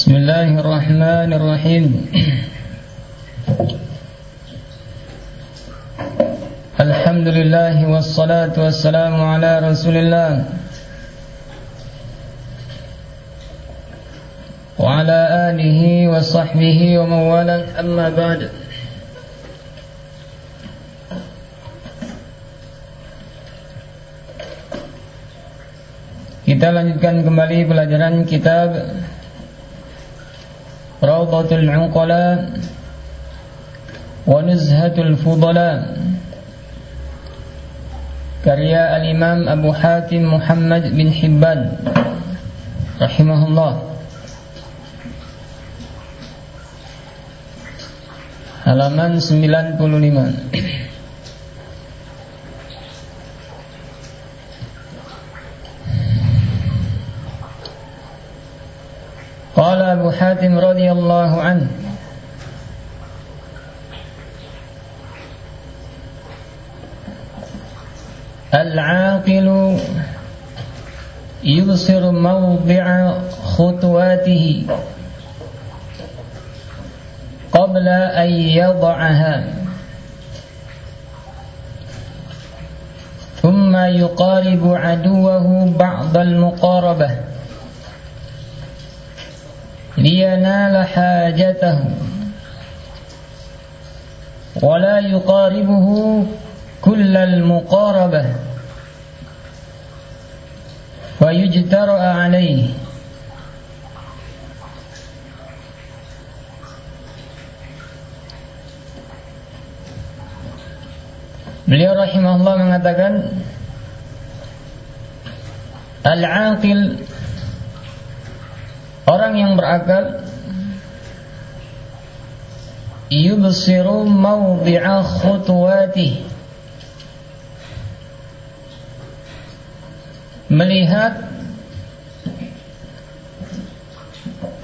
بسم الله الرحمن الرحيم الحمد لله والصلاة والسلام على رسول الله وعلى آله وصحبه ومن والاه أما بعد Kita lanjutkan kembali pelajaran kitab Rawdatul Uqala wa Nuzhatul Fudala karya Al-Imam Abu Hatim Muhammad bin Hibban rahimahullah halaman 95 أبو حاتم رضي الله عنه. العاقل يبصر موضع خطواته قبل أن يضعها. ثم يقارب عدوه بعض المقاربة. لينال حاجته ولا يقاربه كل المقاربة ويجترأ عليه. Beliau rahimahullah mengatakan Al-aqil Orang yang berakal. Yubsiru mawdi'a khutwati melihat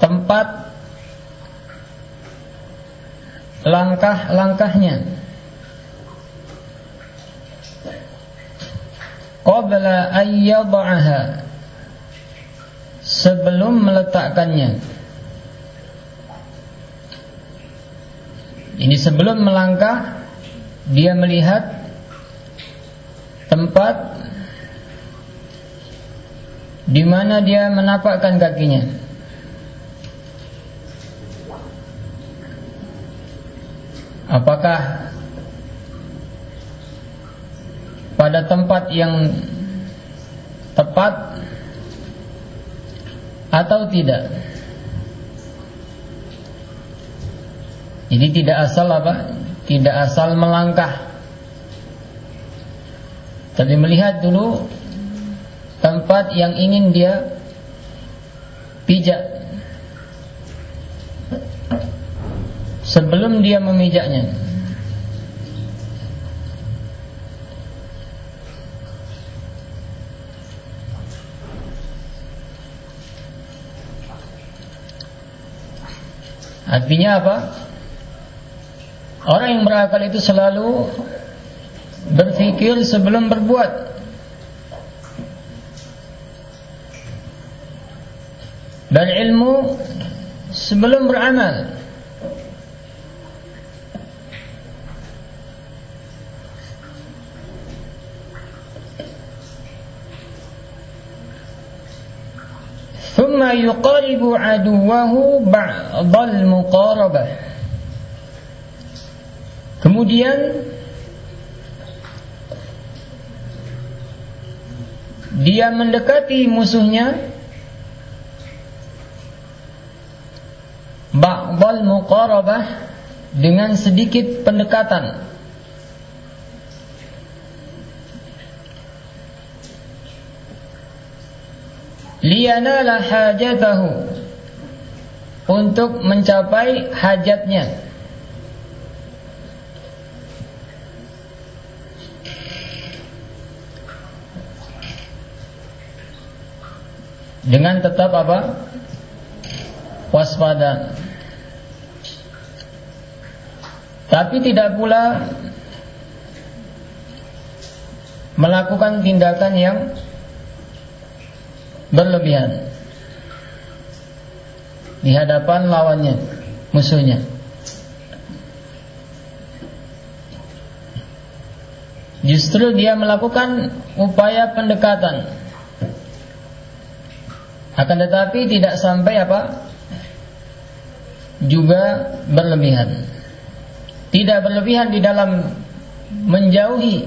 tempat langkah-langkahnya. Qabla ayyad'aha sebelum meletakkannya. Ini sebelum melangkah dia melihat tempat di mana dia menapakkan kakinya. Apakah pada tempat yang tepat atau tidak. Jadi tidak asal apa? Tidak asal melangkah. Tapi melihat dulu tempat yang ingin dia pijak sebelum dia memijaknya. Artinya apa? Orang yang berakal itu selalu berpikir sebelum berbuat. Dan ilmu sebelum beramal. yuqaribu aduwahu ba'dal muqarabah kemudian dia mendekati musuhnya. Ba'dal muqarabah dengan sedikit pendekatan. Liyanala hajatahu untuk mencapai hajatnya. Dengan tetap apa? Waspada. Tapi tidak pula melakukan tindakan yang berlebihan. di hadapan lawannya, musuhnya. Justru dia melakukan upaya pendekatan. Akan tetapi tidak sampai apa? Juga berlebihan. Tidak berlebihan di dalam menjauhi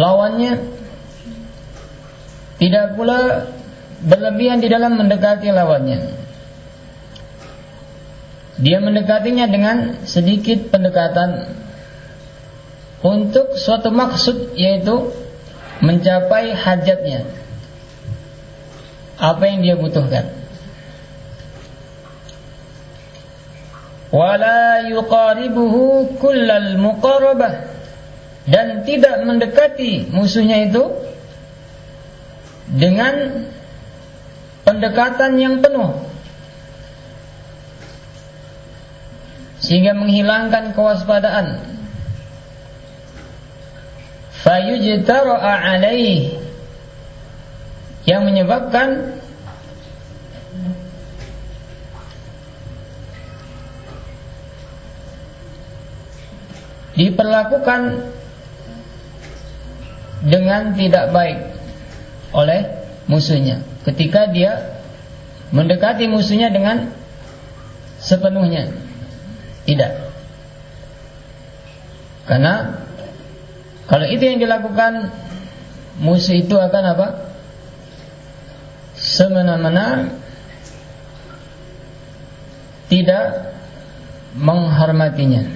lawannya. Tidak pula berlebihan di dalam mendekati lawannya. Dia mendekatinya dengan sedikit pendekatan untuk suatu maksud yaitu mencapai hajatnya. Apa yang dia butuhkan. Wala yuqaribuhu kullal muqarabah dan tidak mendekati musuhnya itu dengan pendekatan yang penuh. Sehingga menghilangkan kewaspadaan. Alaih yang menyebabkan diperlakukan dengan tidak baik oleh musuhnya ketika dia mendekati musuhnya dengan sepenuhnya tidak karena kalau itu yang dilakukan musuh itu akan apa? Semena-mena tidak menghormatinya.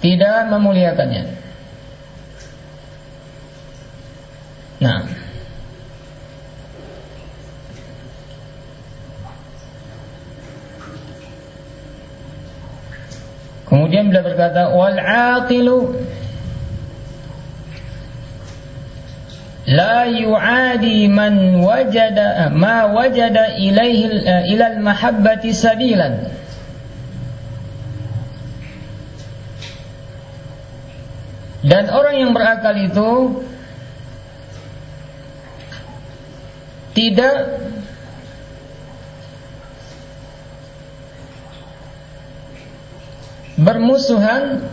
Tidak memuliakannya. Nah, Kemudian beliau berkata wal aqilu la yu'adi man wajada ma wajada ilaihi ila al mahabbati sabilan. Dan orang yang berakal itu tidak bermusuhan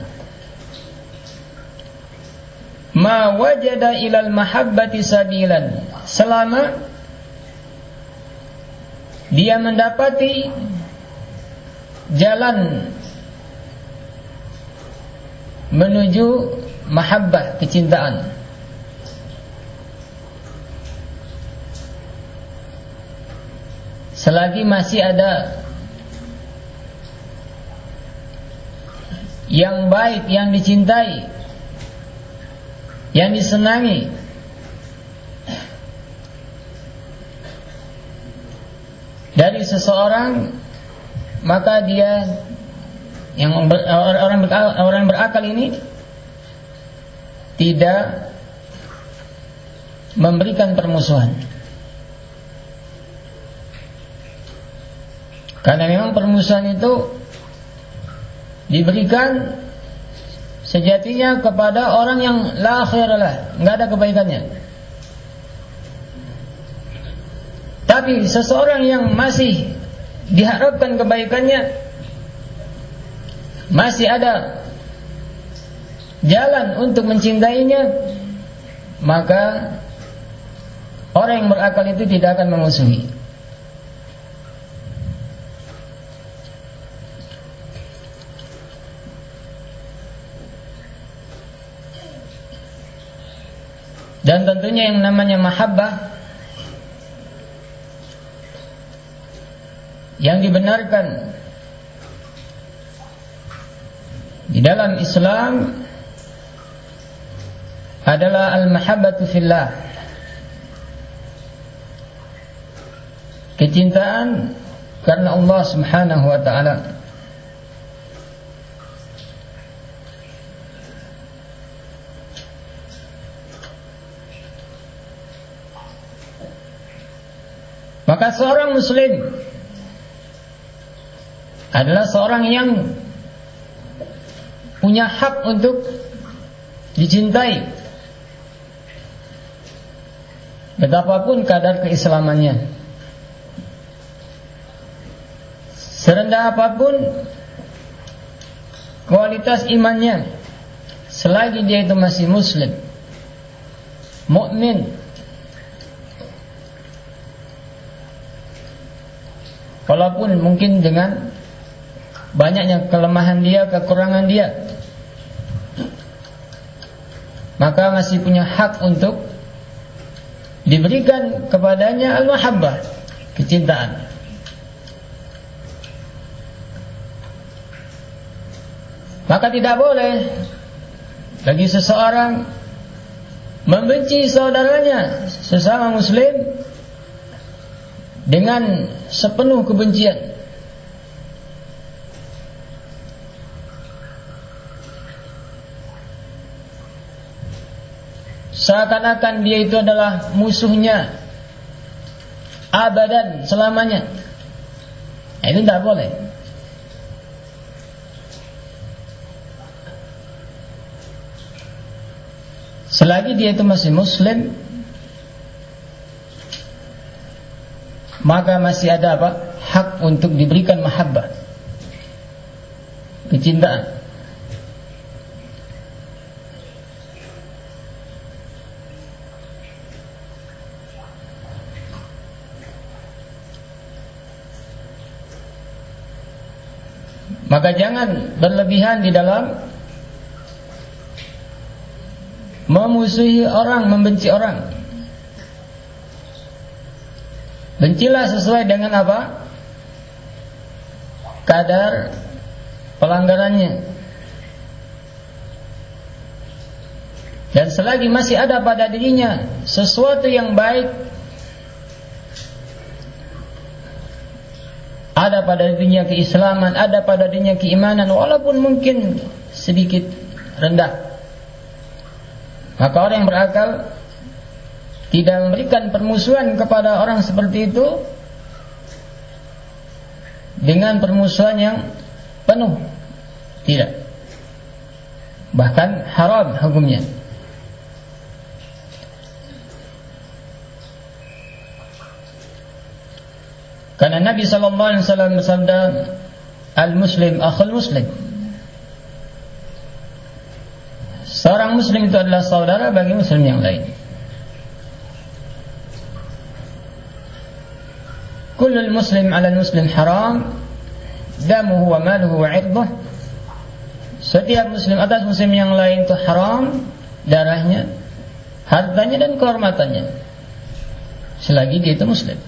ma wajada ilal mahabbati sabilan. Selama dia mendapati jalan menuju mahabbah kecintaan selagi masih ada yang baik, yang dicintai, yang disenangi. Dari seseorang maka dia yang orang berakal, orang berakal ini tidak memberikan permusuhan. Karena memang permusuhan itu diberikan sejatinya kepada orang yang la khairalah, nggak ada kebaikannya. Tapi seseorang yang masih diharapkan kebaikannya masih ada jalan untuk mencintainya, maka orang yang berakal itu tidak akan memusuhi. Dan tentunya yang namanya mahabbah yang dibenarkan di dalam Islam adalah al-mahabbatu fillah. Kecintaan karena Allah Subhanahu wa taala. Maka seorang muslim adalah seorang yang punya hak untuk dicintai. Betapapun kadar keislamannya Serendah apa pun Kualitas imannya Selagi dia itu masih muslim Mukmin Walaupun mungkin dengan Banyaknya kelemahan dia, kekurangan dia Maka masih punya hak untuk Diberikan kepadanya al-mahabbah Kecintaan. Maka tidak boleh bagi seseorang membenci saudaranya sesama muslim dengan sepenuh kebencian. Seakan-akan dia itu adalah musuhnya abadan selamanya. Nah, itu tidak boleh. Selagi dia itu masih muslim Maka masih ada apa? Hak untuk diberikan mahabbah Kecintaan Maka jangan berlebihan di dalam memusuhi orang, membenci orang. Bencilah sesuai dengan apa? Kadar pelanggarannya. Dan selagi masih ada pada dirinya sesuatu yang baik ada pada dirinya keislaman, ada pada dirinya keimanan walaupun mungkin sedikit rendah. Maka orang yang berakal tidak memberikan permusuhan kepada orang seperti itu dengan permusuhan yang penuh. Tidak. Bahkan haram hukumnya. Karena Nabi sallallahu alaihi wasallam bersabda, "Al-muslim akhul muslim." Seorang muslim itu adalah saudara bagi muslim yang lain. Kullul muslim ala muslim haram damuhu wa maluhu wa. Setiap muslim atas muslim yang lain itu haram darahnya, hartanya dan kehormatannya. Selagi dia itu muslim.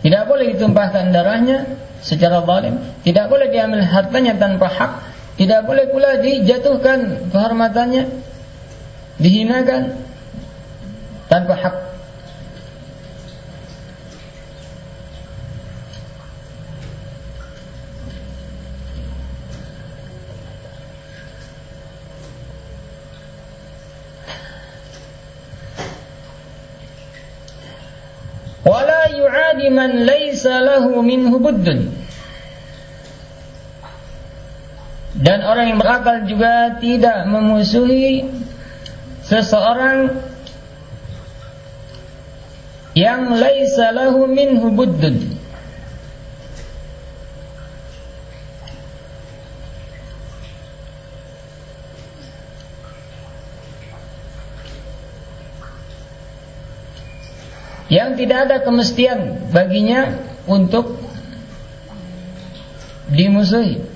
Tidak boleh ditumpahkan darahnya secara zalim, tidak boleh diambil hartanya tanpa hak, tidak boleh pula dijatuhkan kehormatannya, dihinakan tanpa hak. Wala yu'adi man laysa lahu minhu buddun. Dan orang yang berakal juga tidak memusuhi seseorang yang laisa lahu minhu buddun. Yang tidak ada kemestian baginya untuk dimusuhi.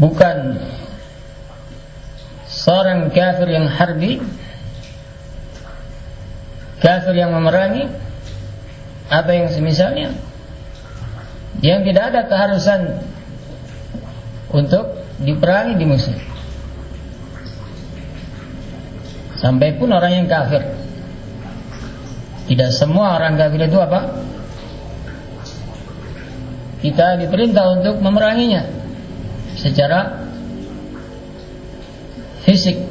bukan kafir yang harbi kafir yang memerangi apa yang semisalnya? Yang tidak ada keharusan untuk diperangi di musuh sampai pun orang yang kafir. Tidak semua orang kafir itu apa? Kita diperintah untuk memeranginya secara fisik.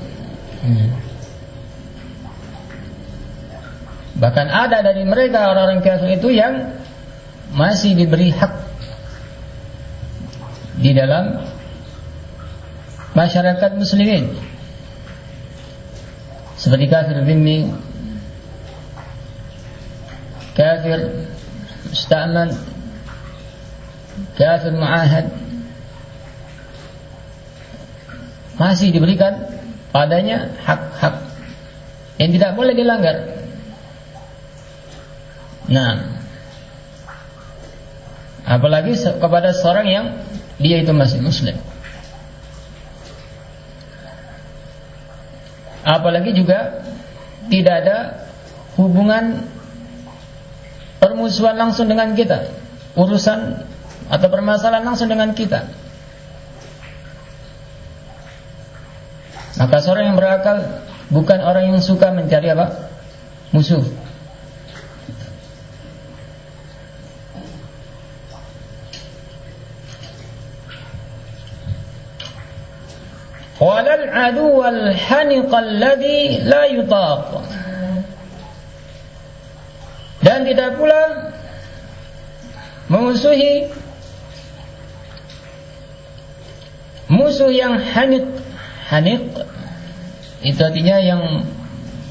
Hmm. Bahkan ada dari mereka orang-orang kafir itu yang masih diberi hak di dalam masyarakat muslimin. Seperti kafir zimmi, kafir musta'man, kafir mu'ahad, masih diberikan padanya hak-hak yang tidak boleh dilanggar. Nah, apalagi kepada seorang yang dia itu masih muslim. Apalagi juga tidak ada hubungan permusuhan langsung dengan kita, urusan atau permasalahan langsung dengan kita. Maka seorang yang berakal bukan orang yang suka mencari apa? Musuh. Walal adu wal haniq alladhi la yutaq. Dan tidak pula memusuhi musuh yang hanik hanik itu artinya yang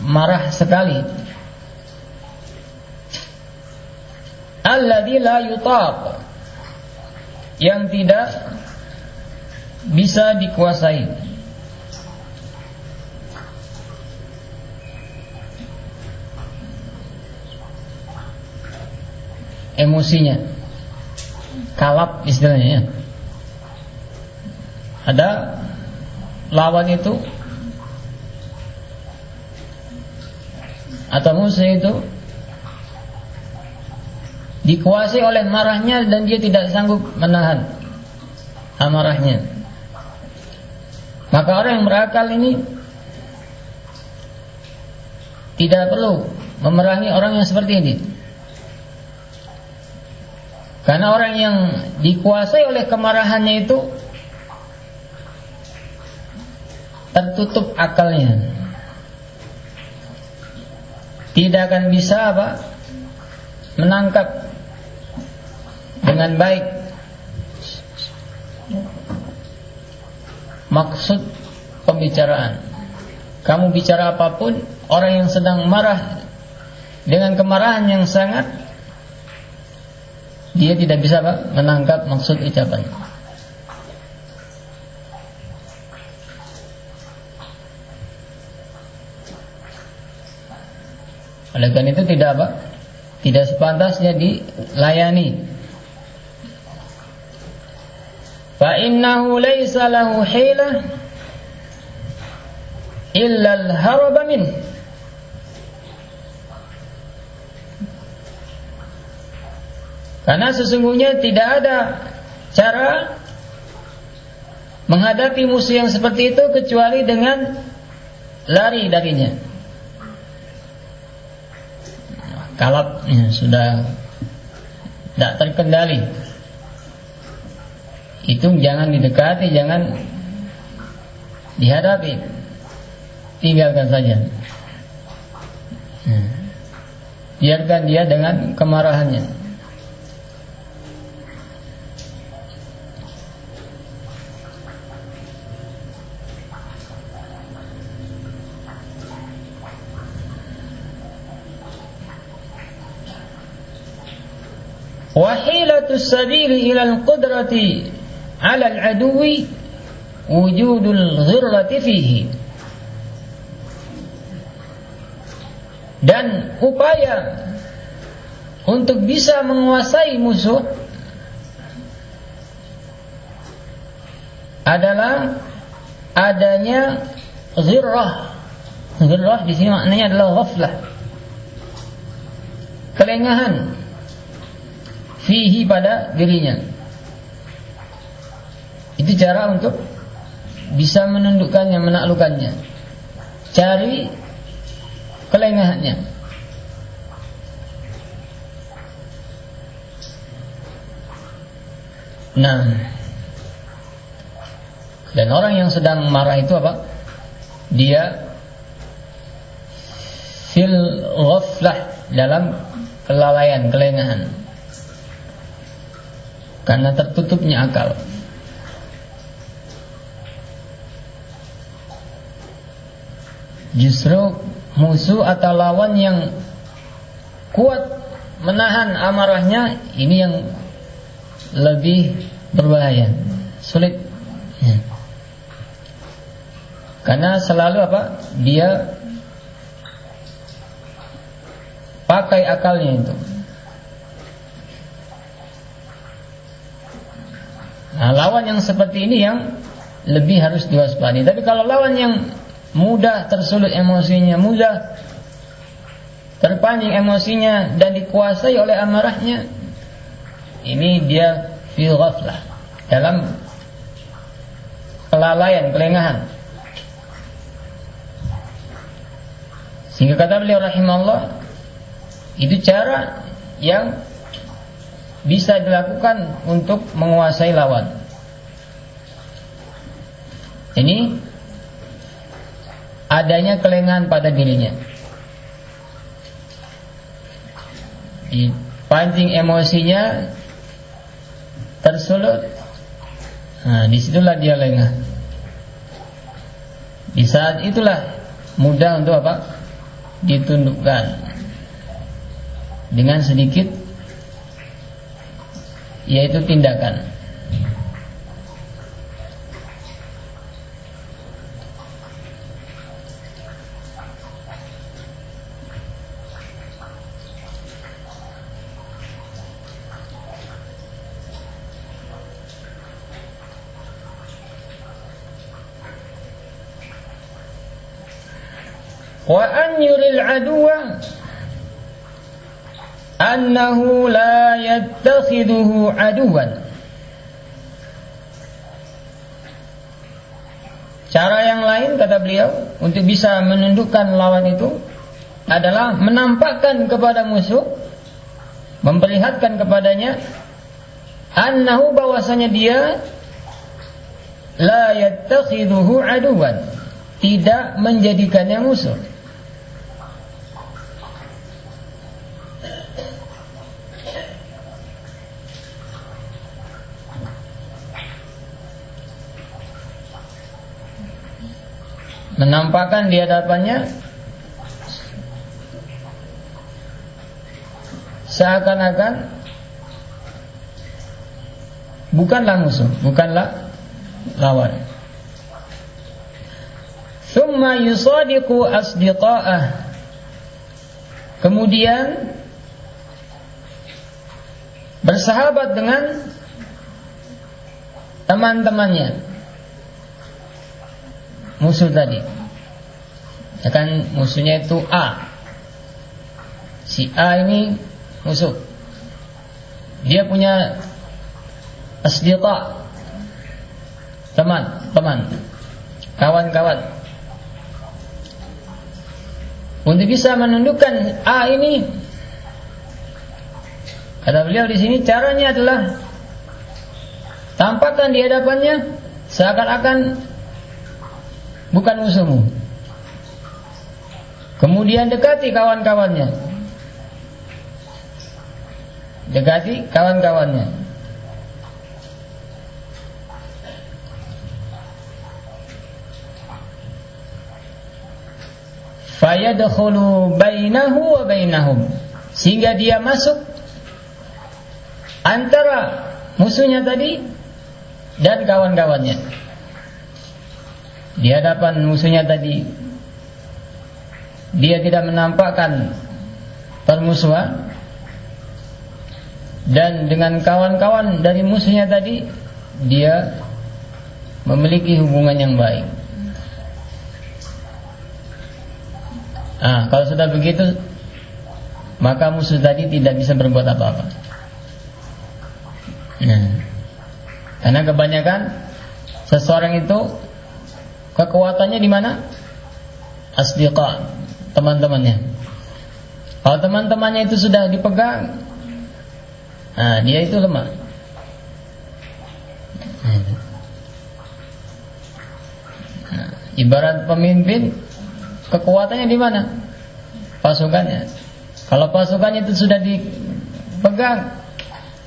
marah sekali. Alladzi la yutaq. Yang tidak bisa dikuasai. Emosinya. Kalap istilahnya ya. Ada lawan itu atau musuh itu dikuasai oleh marahnya dan dia tidak sanggup menahan amarahnya. Maka orang yang berakal ini tidak perlu memerangi orang yang seperti ini. Karena orang yang dikuasai oleh kemarahannya itu tertutup akalnya tidak akan bisa apa menangkap dengan baik maksud pembicaraan. Kamu bicara apa pun, orang yang sedang marah dengan kemarahan yang sangat dia tidak bisa apa, menangkap maksud ucapan. Oleh karena itu tidak apa? Tidak sepantasnya dilayani. Fa innahu laysa lahu hilah illa al-harab min. Karena sesungguhnya tidak ada cara menghadapi musuh yang seperti itu kecuali dengan lari darinya. Kalap ya, sudah tidak terkendali. Itu jangan didekati jangan dihadapi. Tinggalkan saja. Ya. biarkan dia dengan kemarahannya wahdatus sabili ilal qudrati alal aduwi wujudul ghirrati fihi. Dan upaya untuk bisa menguasai musuh adalah adanya ghirrah. Ghirrah di sini maknanya adalah ghaflah. Kelengahan fihi pada dirinya. Itu cara untuk bisa menundukkannya, menaklukkannya. Cari kelengahannya. Nah, Dan orang yang sedang marah itu apa? Dia fil ghaflah dalam kelalaian, kelengahan. Karena tertutupnya akal. Justru musuh atau lawan yang kuat menahan amarahnya ini yang lebih berbahaya, sulit. Ya. Karena selalu apa? Dia pakai akalnya itu. Nah, lawan yang seperti ini yang lebih harus diwaspadai. Tapi kalau lawan yang mudah tersulut emosinya, mudah terpancing emosinya dan dikuasai oleh amarahnya, ini dia ghaflah dalam kelalaian, kelengahan. Sehingga kata beliau rahimahullah itu cara yang bisa dilakukan untuk menguasai lawan. Ini adanya kelengahan pada dirinya. Dipancing emosinya tersulut. Nah, di situlah dia lengah. Di saat itulah mudah untuk apa? Ditundukkan dengan sedikit yaitu tindakan. Wa an yuril aduwa annahu la yattakhiduhu aduwan Cara yang lain kata beliau untuk bisa menundukkan lawan itu adalah menampakkan kepada musuh memperlihatkan kepadanya annahu bahwasanya dia la yattakhiduhu aduwan tidak menjadikannya musuh menampakkan di hadapannya seakan-akan bukanlah musuh, bukanlah lawan. Thumma yusadiqu asdiqa'ah. Kemudian bersahabat dengan teman-temannya musuh tadi. Ya kan musuhnya itu A. Si A ini musuh. Dia punya asdiqa teman, teman, kawan-kawan. Untuk bisa menundukkan A ini kata beliau di sini caranya adalah tampakkan di hadapannya seakan-akan bukan musuhmu. Kemudian dekati kawan-kawannya. Dekati kawan-kawannya. Fayadkhulu bainahu wa bainahum. Sehingga dia masuk antara musuhnya tadi dan kawan-kawannya di hadapan musuhnya tadi dia tidak menampakkan permusuhan dan dengan kawan-kawan dari musuhnya tadi dia memiliki hubungan yang baik. Ah, kalau sudah begitu maka musuh tadi tidak bisa berbuat apa-apa. Nah, karena kebanyakan seseorang itu Kekuatannya di mana? Asdiqa, teman-temannya. Kalau teman-temannya itu sudah dipegang, nah dia itu lemah. Ibarat pemimpin kekuatannya di mana? Pasukannya. Kalau pasukannya itu sudah dipegang,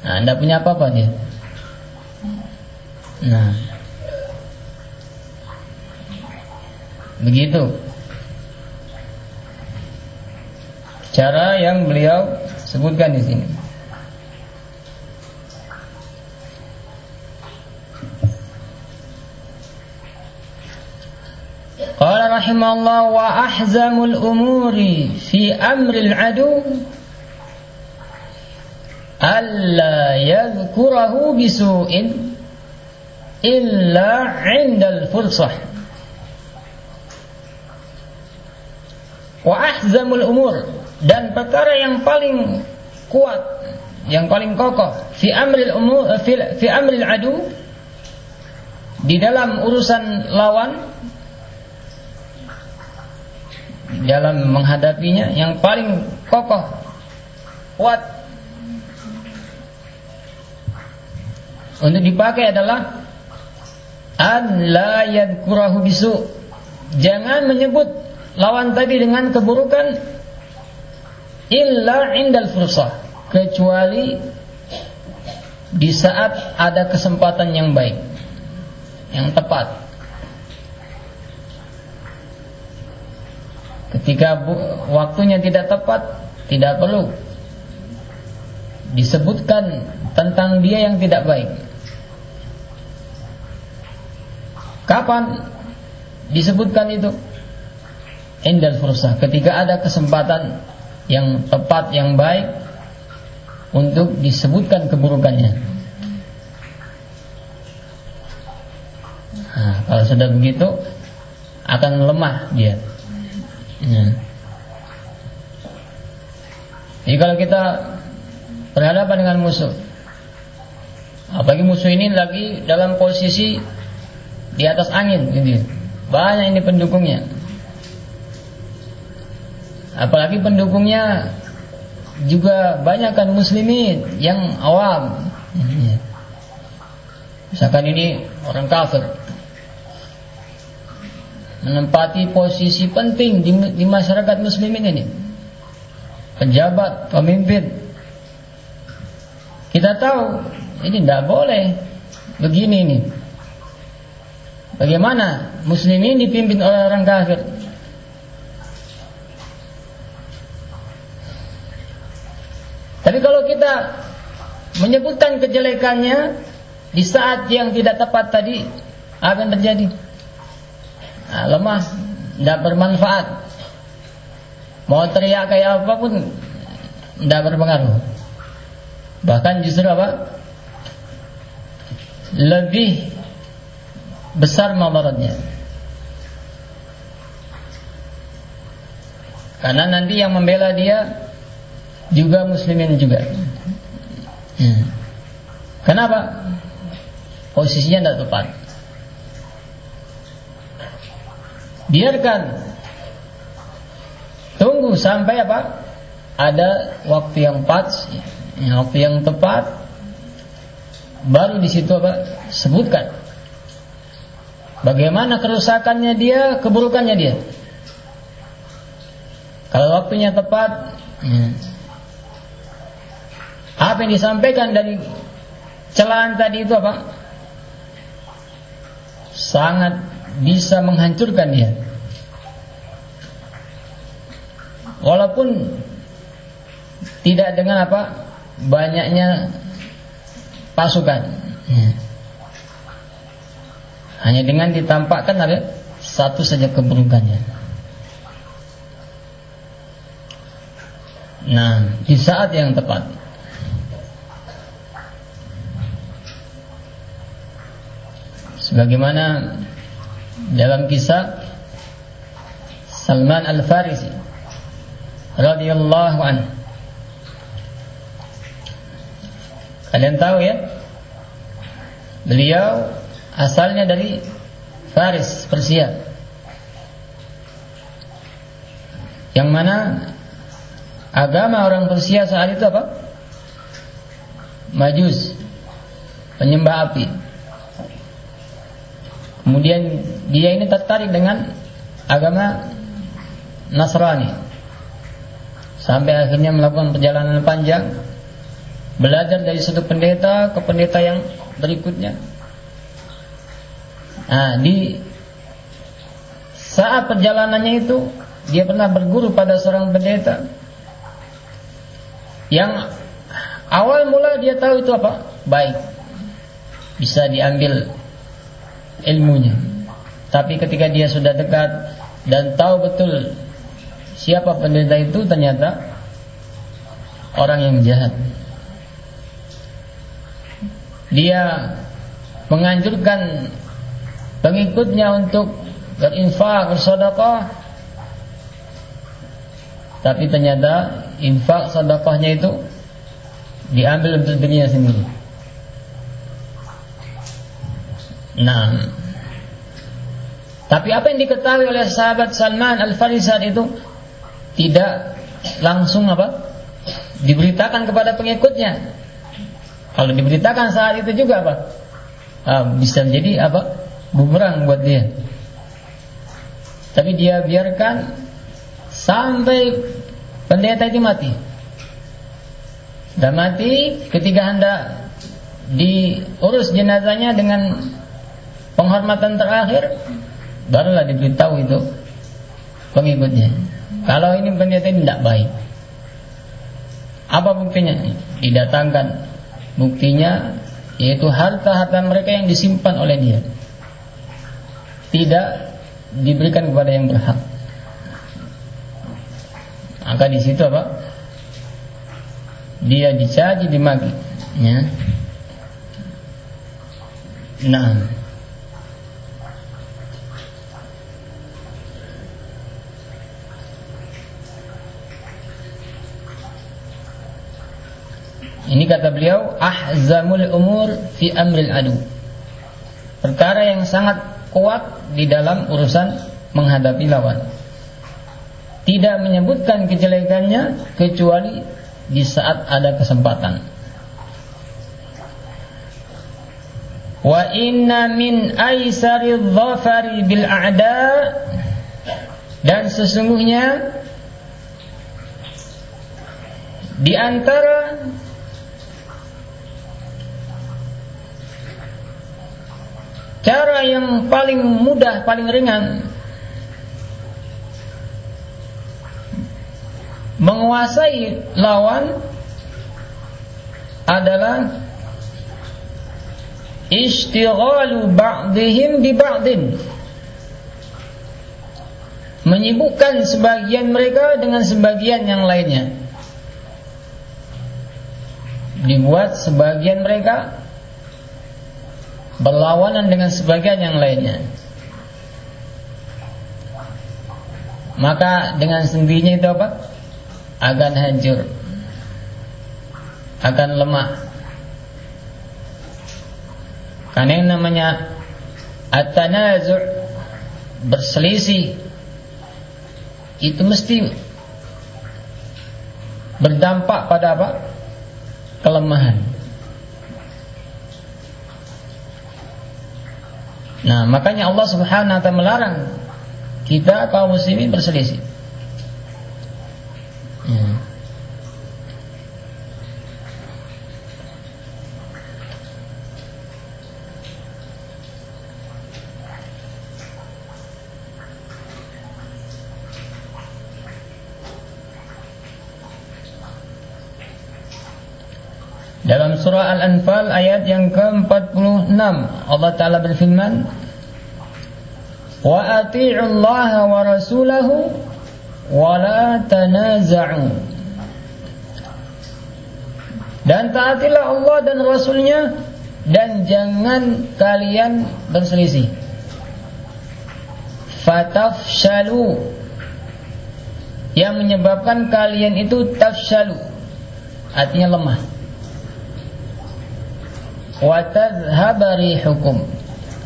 nah anda punya apa-apa dia. Nah, Begitu. Cara yang beliau sebutkan di sini. Qala rahimallahu wa ahzamul umuri fi amril adu alla yadhkurahu bisu'in illa 'inda al-fursah wa ahzamul umur. Dan perkara yang paling kuat yang paling kokoh fi amril umur eh, fi, fi amril adu di dalam urusan lawan dalam menghadapinya yang paling kokoh kuat untuk dipakai adalah an la yadkurahu bisu. Jangan menyebut lawan tadi dengan keburukan illa indal fursah kecuali di saat ada kesempatan yang baik yang tepat Ketika waktunya tidak tepat, tidak perlu disebutkan tentang dia yang tidak baik. Kapan disebutkan itu? Indal fursah, ketika ada kesempatan yang tepat, yang baik untuk disebutkan keburukannya. Nah, kalau sudah begitu akan lemah dia. Ya. Jadi kalau kita berhadapan dengan musuh, apalagi musuh ini lagi dalam posisi di atas angin, gitu. Banyak ini pendukungnya. Apalagi pendukungnya juga banyak kan muslimin yang awam. Misalkan ini orang kafir, menempati posisi penting di, di masyarakat muslimin ini. Pejabat, pemimpin. Kita tahu ini tidak boleh begini ini. Bagaimana muslimin dipimpin oleh orang kafir? Tapi kalau kita menyebutkan kejelekannya di saat yang tidak tepat tadi, yang terjadi? nah, lemah, tidak bermanfaat. Mau teriak kayak apa pun tidak berpengaruh. Bahkan justru apa? Lebih besar mabaratnya. Karena nanti yang membela dia juga muslimin juga. Hmm. Kenapa? Posisinya tidak tepat. biarkan tunggu sampai apa ada waktu yang pas ya, waktu yang tepat baru di situ apa sebutkan bagaimana kerusakannya dia keburukannya dia kalau waktunya tepat ya, apa yang disampaikan dari celaan tadi itu apa sangat bisa menghancurkan dia. Walaupun tidak dengan apa banyaknya pasukan. Hanya dengan ditampakkan ada satu saja keburukannya. Nah, di saat yang tepat sebagaimana dalam kisah Salman Al-Farisi radhiyallahu anhu. Kalian tahu ya? Beliau asalnya dari Faris, Persia. Yang mana agama orang Persia saat itu apa? Majus, penyembah api. Kemudian dia ini tertarik dengan agama Nasrani. Sampai akhirnya melakukan perjalanan panjang belajar dari satu pendeta ke pendeta yang berikutnya. Nah, di saat perjalanannya itu dia pernah berguru pada seorang pendeta yang awal mula dia tahu itu apa? Baik. Bisa diambil ilmunya. Tapi ketika dia sudah dekat dan tahu betul siapa pendeta itu ternyata orang yang jahat. Dia menganjurkan pengikutnya untuk berinfak, bersedekah. Tapi ternyata infak sedekahnya itu diambil untuk dirinya sendiri. Nah, tapi apa yang diketahui oleh sahabat Salman Al Farisad itu tidak langsung apa diberitakan kepada pengikutnya. Kalau diberitakan saat itu juga apa bisa menjadi apa bumerang buat dia. Tapi dia biarkan sampai pendeta itu mati. Dan mati ketika hendak diurus jenazahnya dengan penghormatan terakhir barulah diberitahu itu pengikutnya. Kalau ini pendeta ini tidak baik. Apa buktinya? Didatangkan buktinya yaitu harta-harta mereka yang disimpan oleh dia. Tidak diberikan kepada yang berhak. Maka di situ apa? Dia dicaci, dimaki. Ya. Nah, Ini kata beliau ahzamul umur fi amril adu. Perkara yang sangat kuat di dalam urusan menghadapi lawan. Tidak menyebutkan kejelekannya kecuali di saat ada kesempatan. Wa inna min aisari dhafari bil a'da dan sesungguhnya di antara Cara yang paling mudah, paling ringan. Menguasai lawan adalah istighalu ba'dihim bi ba'din. Menyibukkan sebagian mereka dengan sebagian yang lainnya. Dibuat sebagian mereka berlawanan dengan sebagian yang lainnya. Maka dengan sendirinya itu apa? Akan hancur. Akan lemah. Karena yang namanya at-tanazu' berselisih itu mesti berdampak pada apa? Kelemahan. Nah, makanya Allah Subhanahu wa taala melarang kita kaum muslimin berselisih. Ya. Dalam surah Al-Anfal ayat yang ke-46 Allah Ta'ala berfirman Wa ati'u Allah wa rasulahu wa la tanaza'u Dan taatilah Allah dan Rasulnya dan jangan kalian berselisih. Fatafshalu. Yang menyebabkan kalian itu tafshalu. Artinya lemah. Watadhabari hukum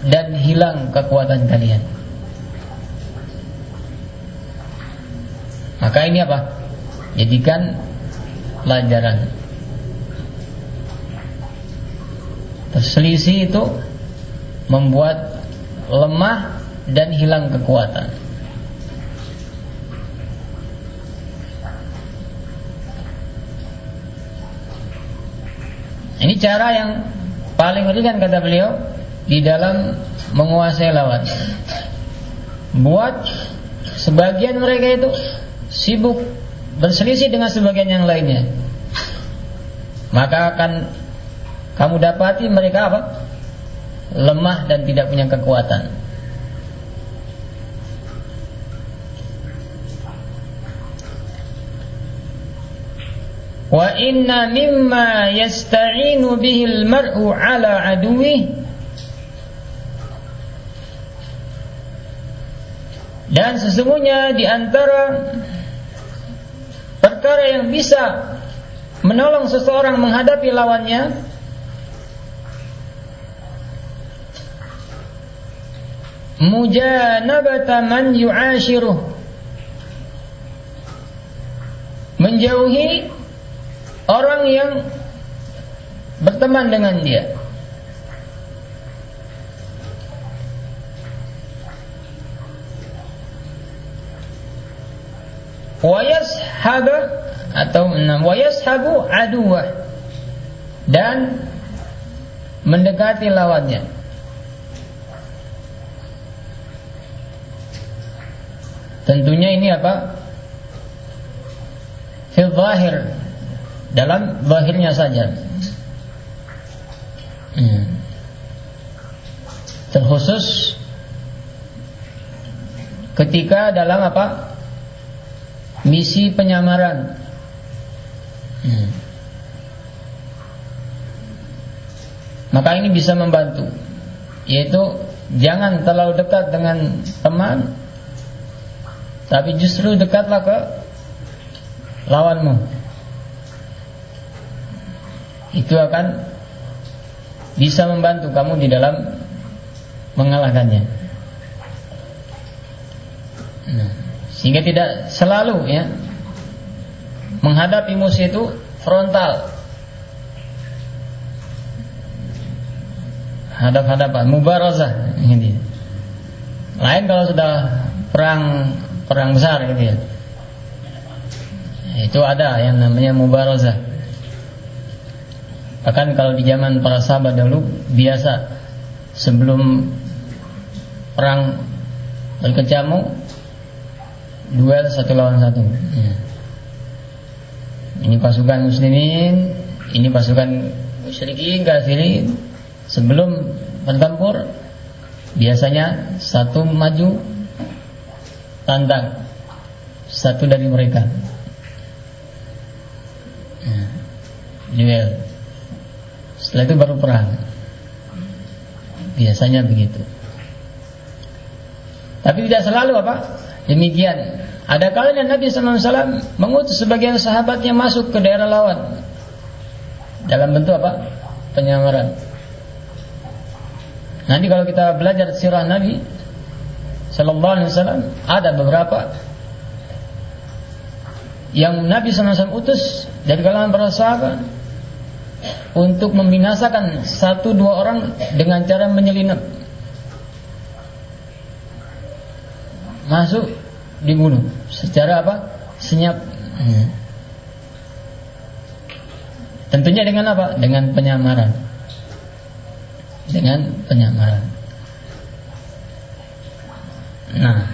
dan hilang kekuatan kalian. Maka ini apa? Jadikan pelajaran. Perselisih itu membuat lemah dan hilang kekuatan. Ini cara yang paling ringan kata beliau di dalam menguasai lawan. Buat sebagian mereka itu sibuk berselisih dengan sebagian yang lainnya. Maka akan kamu dapati mereka apa? Lemah dan tidak punya kekuatan. Wa inna mimma yasta'inu bihil mar'u ala aduwih Dan sesungguhnya di antara perkara yang bisa menolong seseorang menghadapi lawannya. Mujanabata man yu'ashiruh menjauhi orang yang berteman dengan dia wayashab atau aduwah dan mendekati lawannya. Tentunya ini apa? Fil dalam zahirnya saja. Hmm. terkhusus ketika dalam apa misi penyamaran. Hmm. Maka ini bisa membantu, yaitu jangan terlalu dekat dengan teman, tapi justru dekatlah ke lawanmu. Itu akan bisa membantu kamu di dalam mengalahkannya. Nah. Sehingga tidak selalu ya menghadapi musuh itu frontal. Hadap-hadapan, mubarazah ini. Lain kalau sudah perang perang besar gitu ya. Itu ada yang namanya mubarazah. Bahkan kalau di zaman para sahabat dulu biasa sebelum perang berkecamuk duel satu lawan satu. Ya. Ini pasukan muslimin, ini pasukan musyrikin kafirin. Sebelum bertempur biasanya satu maju tantang satu dari mereka. Ya. Duel. Setelah itu baru perang. Biasanya begitu. Tapi tidak selalu apa? Demikian. Ada kalanya Nabi SAW mengutus sebagian sahabatnya masuk ke daerah lawan dalam bentuk apa? Penyamaran. Nanti kalau kita belajar sirah Nabi Sallallahu Alaihi Wasallam ada beberapa yang Nabi SAW utus dari kalangan para sahabat untuk membinasakan satu dua orang dengan cara menyelinap masuk dibunuh. Secara apa? Senyap. Hmm. tentunya dengan apa? Dengan penyamaran. Dengan penyamaran. Nah.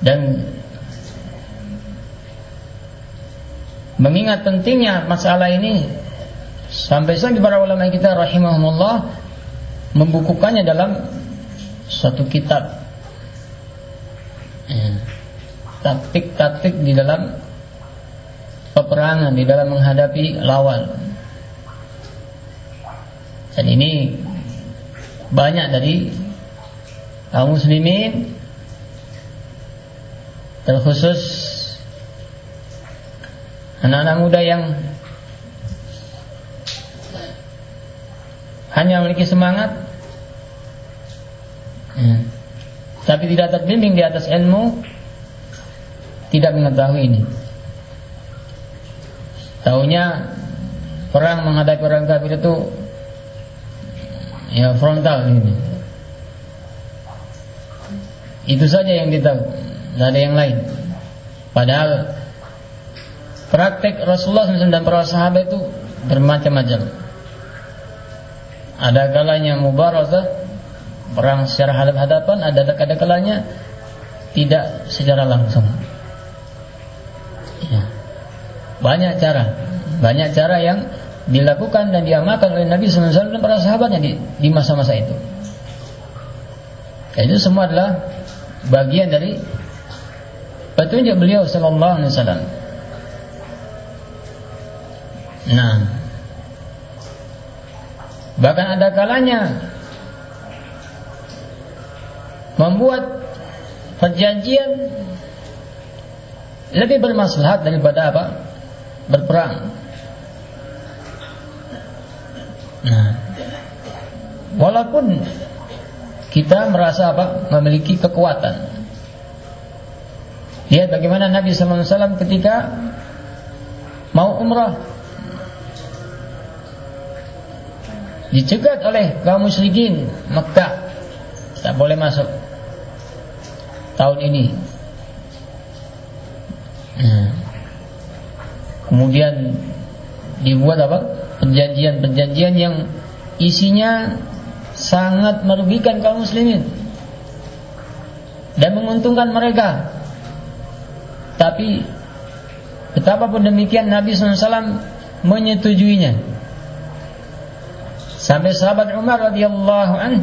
Dan mengingat pentingnya masalah ini sampai-sampai para ulama kita rahimahumullah membukukannya dalam suatu kitab ya. taktik-taktik di dalam peperangan di dalam menghadapi lawan dan ini banyak dari kaum muslimin terkhusus anak-anak muda yang hanya memiliki semangat ya. tapi tidak terbimbing di atas ilmu tidak mengetahui ini Taunya perang menghadapi orang kafir itu ya frontal ini. Itu saja yang kita tidak ada yang lain. Padahal praktek Rasulullah dan para sahabat itu bermacam-macam. Ada kalanya mubarazah perang secara hadap-hadapan, ada ada kalanya tidak secara langsung. Ya. Banyak cara, banyak cara yang dilakukan dan diamalkan oleh Nabi SAW dan para sahabatnya di, di masa-masa itu. Dan itu semua adalah bagian dari petunjuk beliau Sallallahu Alaihi. Nah, bahkan ada kalanya membuat perjanjian lebih bermaslahat daripada apa? Berperang. Nah, walaupun kita merasa apa? Memiliki kekuatan. Lihat bagaimana Nabi SAW ketika mau umrah dicegat oleh kaum musyrikin Mekah tak boleh masuk tahun ini. Nah, kemudian dibuat apa? Perjanjian-perjanjian yang isinya sangat merugikan kaum muslimin dan menguntungkan mereka. Tapi betapapun demikian Nabi SAW menyetujuinya. Sampai sahabat Umar radhiyallahu an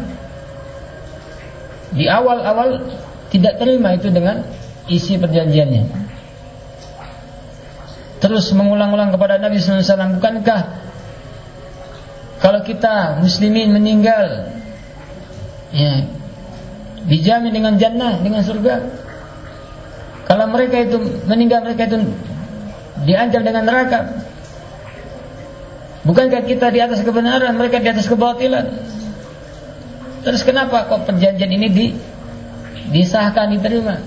di awal-awal tidak terima itu dengan isi perjanjiannya. Terus mengulang-ulang kepada Nabi SAW, bukankah kalau kita muslimin meninggal ya, dijamin dengan jannah, dengan surga? Kalau mereka itu meninggal mereka itu diancam dengan neraka. Bukankah kita di atas kebenaran, mereka di atas kebatilan? Terus kenapa kok perjanjian ini di disahkan diterima.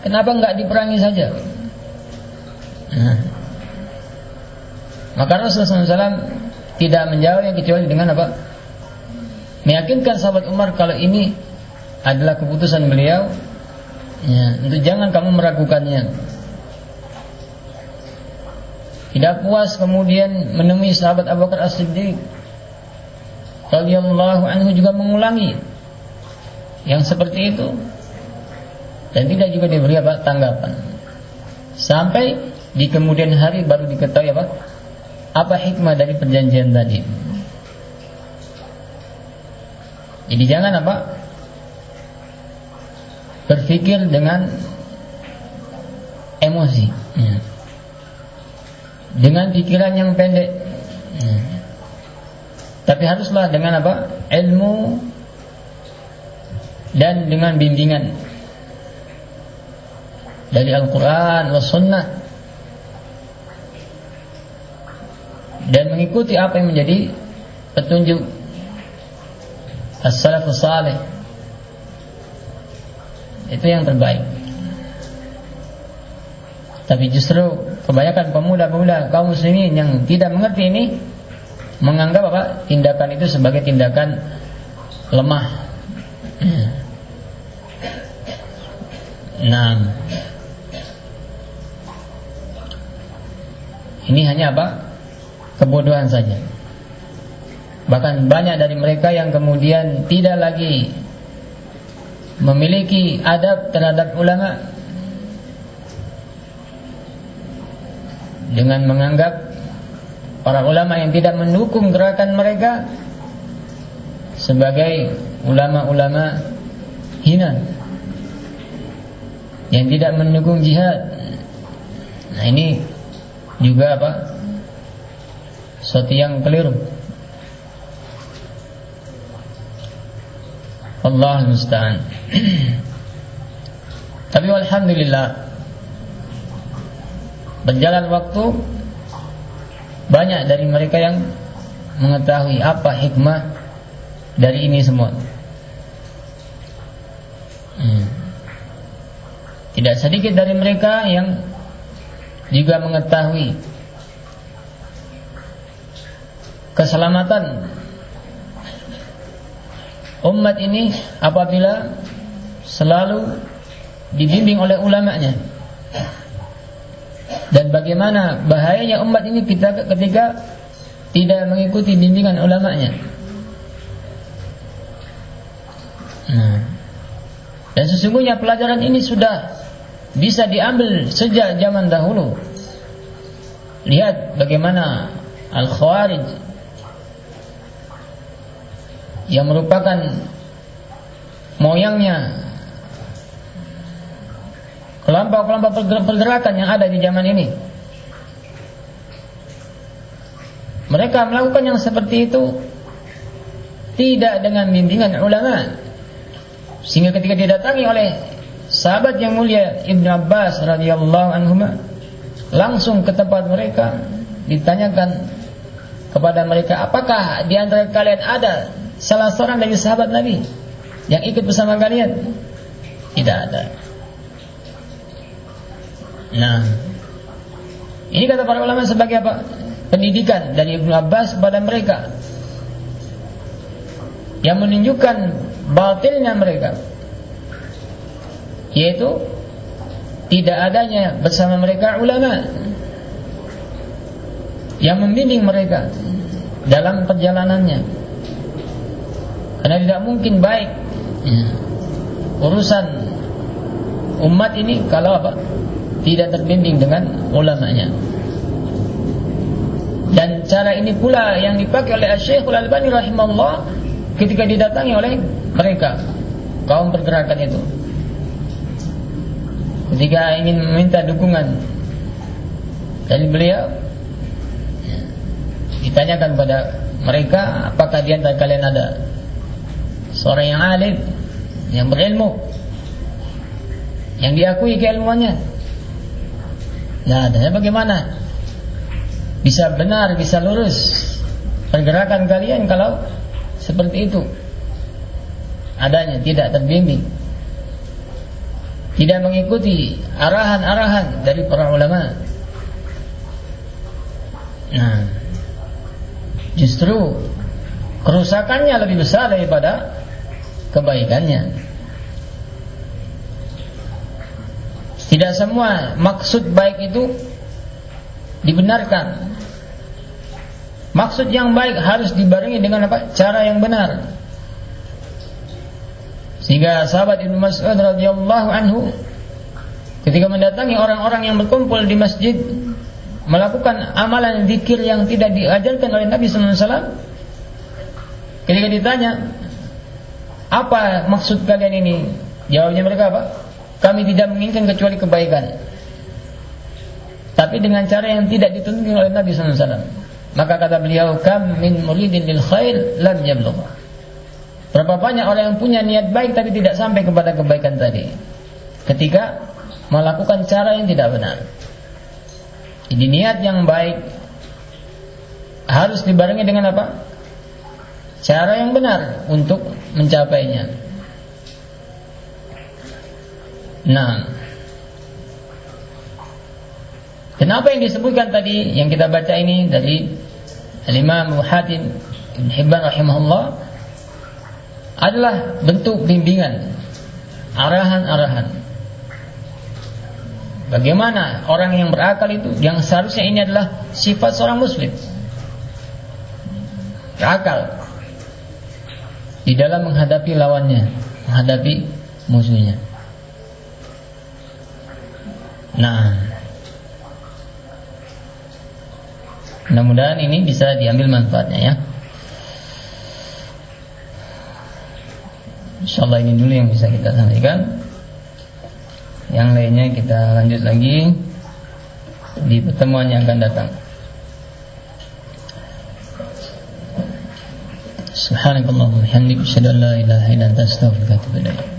Kenapa enggak diperangi saja? Nah. Maka Rasulullah SAW tidak menjawabnya kecuali dengan apa? Meyakinkan sahabat Umar kalau ini adalah keputusan beliau, ya, untuk jangan kamu meragukannya. Tidak puas kemudian menemui sahabat Abu Bakar As-Siddiq radhiyallahu anhu juga mengulangi yang seperti itu. Dan tidak juga diberi apa tanggapan. Sampai di kemudian hari baru diketahui apa apa hikmah dari perjanjian tadi. Jadi jangan apa berpikir dengan emosi. Ya. Dengan pikiran yang pendek. Ya. tapi haruslah dengan apa? Ilmu dan dengan bimbingan. Dari Al-Quran dan Sunnah. Dan mengikuti apa yang menjadi petunjuk as-salafus salih. Itu yang terbaik. Tapi justru kebanyakan pemuda-pemuda kaum muslimin yang tidak mengerti ini menganggap apa tindakan itu sebagai tindakan lemah Nah, ini hanya apa? Kebodohan saja. Bahkan banyak dari mereka yang kemudian tidak lagi memiliki adab terhadap ulama dengan menganggap para ulama yang tidak mendukung gerakan mereka sebagai ulama-ulama hina yang tidak mendukung jihad. Nah ini juga apa? Suatu yang keliru. Allah musta'an. Tapi alhamdulillah berjalan waktu banyak dari mereka yang mengetahui apa hikmah dari ini semua. Hmm. Tidak sedikit dari mereka yang juga mengetahui keselamatan umat ini apabila selalu dibimbing oleh ulamanya dan bagaimana bahayanya umat ini kita ketika tidak mengikuti bimbingan ulamanya. Nah, dan sesungguhnya pelajaran ini sudah bisa diambil sejak zaman dahulu. Lihat bagaimana Al-Khawarij yang merupakan moyangnya kelompok-kelompok pergerakan yang ada di zaman ini. Mereka melakukan yang seperti itu tidak dengan bimbingan ulama. Sehingga ketika didatangi oleh sahabat yang mulia Ibnu Abbas radhiyallahu anhu langsung ke tempat mereka ditanyakan kepada mereka apakah di antara kalian ada salah seorang dari sahabat Nabi yang ikut bersama kalian? Tidak ada. Nah, ini kata para ulama sebagai apa? Pendidikan dari Ibnu Abbas kepada mereka. Yang menunjukkan batilnya mereka. Yaitu tidak adanya bersama mereka ulama. Yang membimbing mereka dalam perjalanannya. Karena tidak mungkin baik ya, urusan umat ini kalau apa? Tidak terbimbing dengan ulamanya. Dan cara ini pula yang dipakai oleh Syekhul Albani rahimahullah ketika didatangi oleh mereka kaum pergerakan itu. Ketika ingin meminta dukungan dari beliau ditanyakan pada mereka apakah di antara kalian ada seorang yang alim, yang berilmu, yang diakui keilmuannya. Nah, dan bagaimana? Bisa benar, bisa lurus. Pergerakan kalian kalau seperti itu. Adanya tidak terbimbing. Tidak mengikuti arahan-arahan dari para ulama. Nah justru kerusakannya lebih besar daripada kebaikannya. Tidak semua maksud baik itu dibenarkan. Maksud yang baik harus dibarengi dengan apa? Cara yang benar. Sehingga sahabat Ibnu Mas'ud radhiyallahu anhu ketika mendatangi orang-orang yang berkumpul di masjid melakukan amalan zikir yang tidak diajarkan oleh Nabi sallallahu alaihi wasallam ketika ditanya apa maksud kalian ini? Jawabnya mereka apa? Kami tidak menginginkan kecuali kebaikan. Tapi dengan cara yang tidak dituntut oleh Nabi SAW. Maka kata beliau, Kam min muridin lil khair lam. Berapa banyak orang yang punya niat baik tapi tidak sampai kepada kebaikan tadi. Ketika melakukan cara yang tidak benar. Jadi niat yang baik harus dibarengi dengan apa? Cara yang benar untuk mencapainya. Nah, kenapa yang disebutkan tadi yang kita baca ini dari Imam Hatim Ibn Hibban rahimahullah adalah bentuk bimbingan, arahan-arahan. Bagaimana orang yang berakal itu yang seharusnya ini adalah sifat seorang muslim. Berakal, di dalam menghadapi lawannya, menghadapi musuhnya. Nah, mudah-mudahan ini bisa diambil manfaatnya ya. Insyaallah ini dulu yang bisa kita sampaikan. Yang lainnya kita lanjut lagi di pertemuan yang akan datang. Subhanallah, bihamdika asyhadu an la ilaha illa anta astaghfiruka.